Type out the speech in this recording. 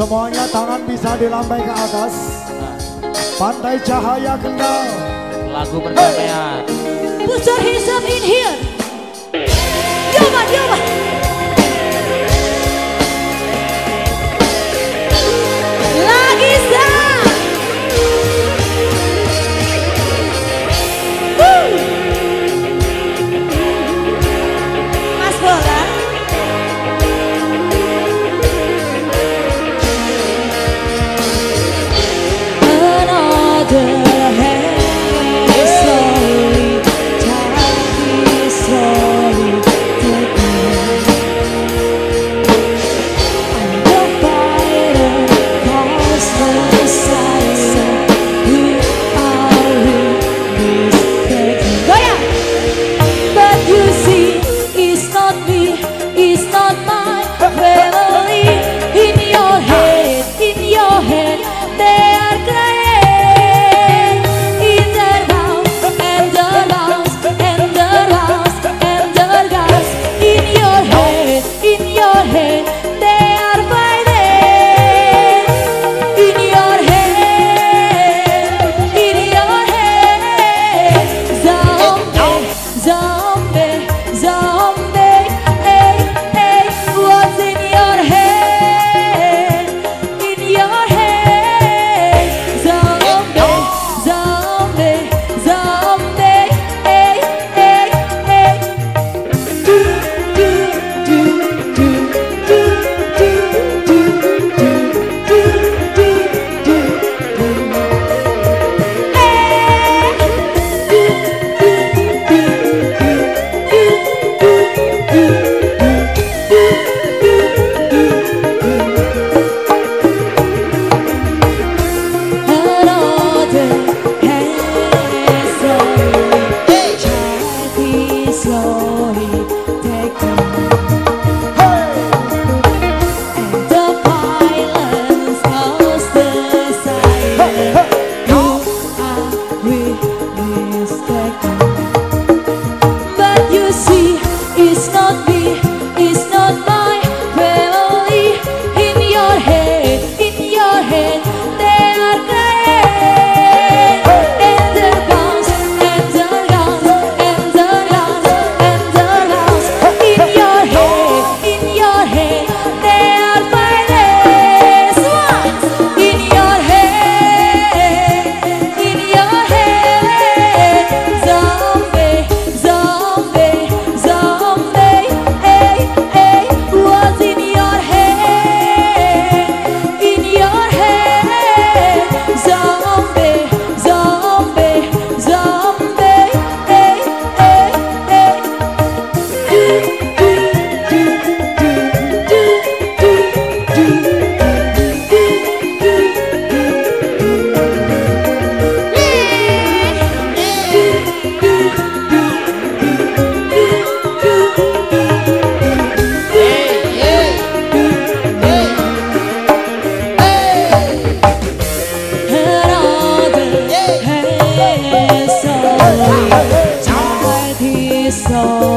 Semuanya tangan bisa dilambai ke atas. Pantai cahaya kendal. Lagu perdamaian. Hey. Pusar hisap. amor.